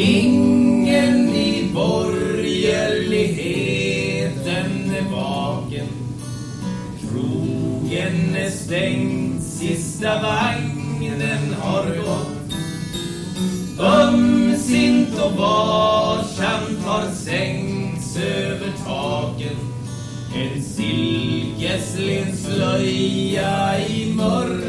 Ingen i borgerligheten är vaken. Krogen är stängd, sista vagnen har gått. Ömsint och varsamt har sänkts över taken en silkeslen slöja i mörker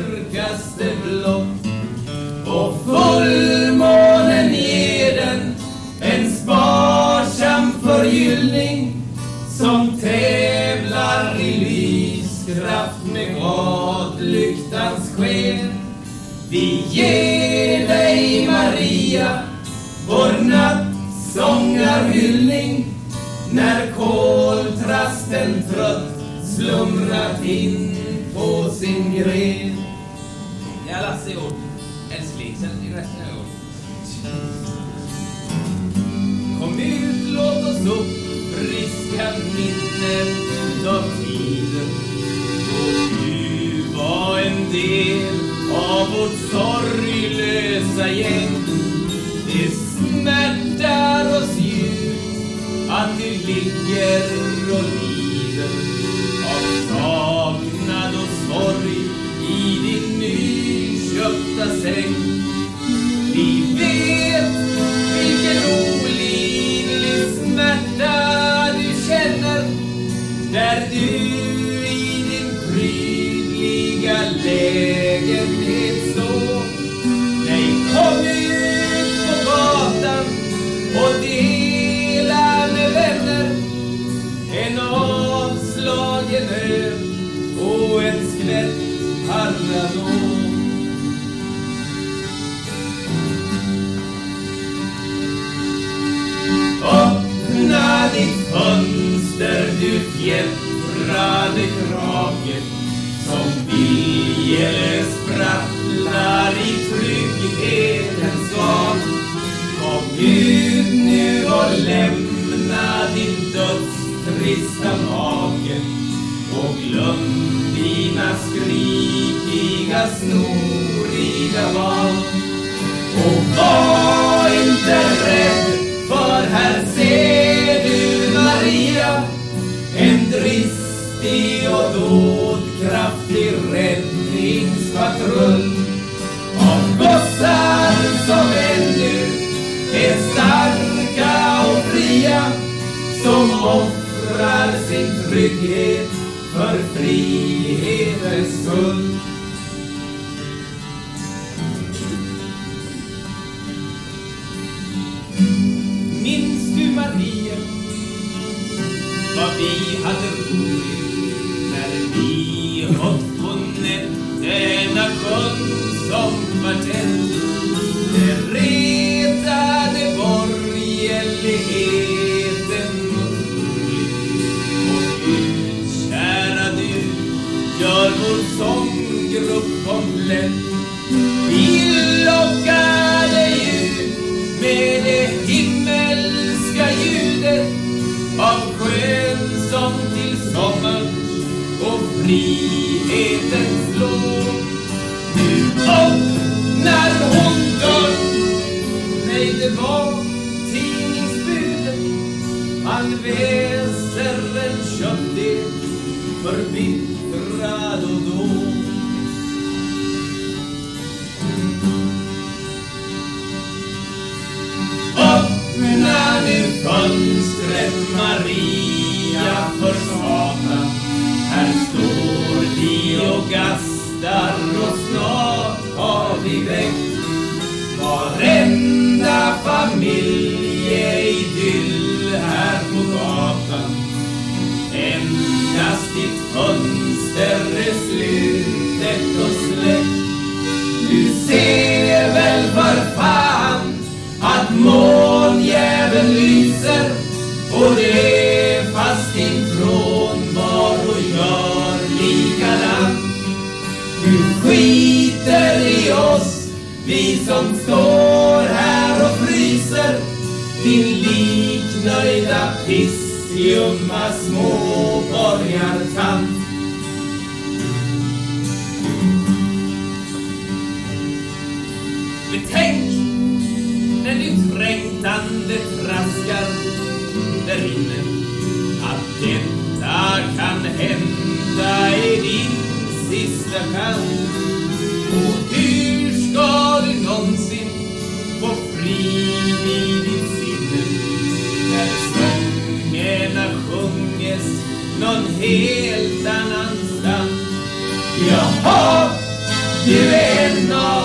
tävlar i lyskraft med gatlyktans sken. Vi ger dig Maria vår nattsångarhyllning när koltrasten trött slumrat in på sin gren. Ja, Lasse år. Älskling, sen i resten av år. Kom ut, låt oss kan minnet av tiden då du var en del av vårt sorglösa gäng. Det smärtar oss djupt att du ligger och lider lägenhet stå. Nej, kom ut på gatan och dela med vänner en avslagen öl och en skvätt Paranol. Öppna ditt fönster, du fjättrade krake som Fjällen sprattlar i trygghetens gat. Kom ut nu och lämna din dödstrista make och glöm dina skrikiga, snoriga val. Räddningspatrull av gossar som ännu är starka och fria som offrar sin trygghet för frihetens skull. Frihetens lov. Nu öppnar hon dörren, nej det var tidningsbudet. Han väser en köttdel förbittrad och dov. Öppna nu fönstret Maria för har väckt Varenda familjeidyll här på gatan. Endast ditt fönster är slutet och släckt Du ser väl för fan att månjäveln lyser och det som står här och fryser din liknöjda pissljumma småborgartant. Betänk när du trängtande traskar där inne att detta kan hända i din sista chans. Helt annanstans? Jaha, du är en av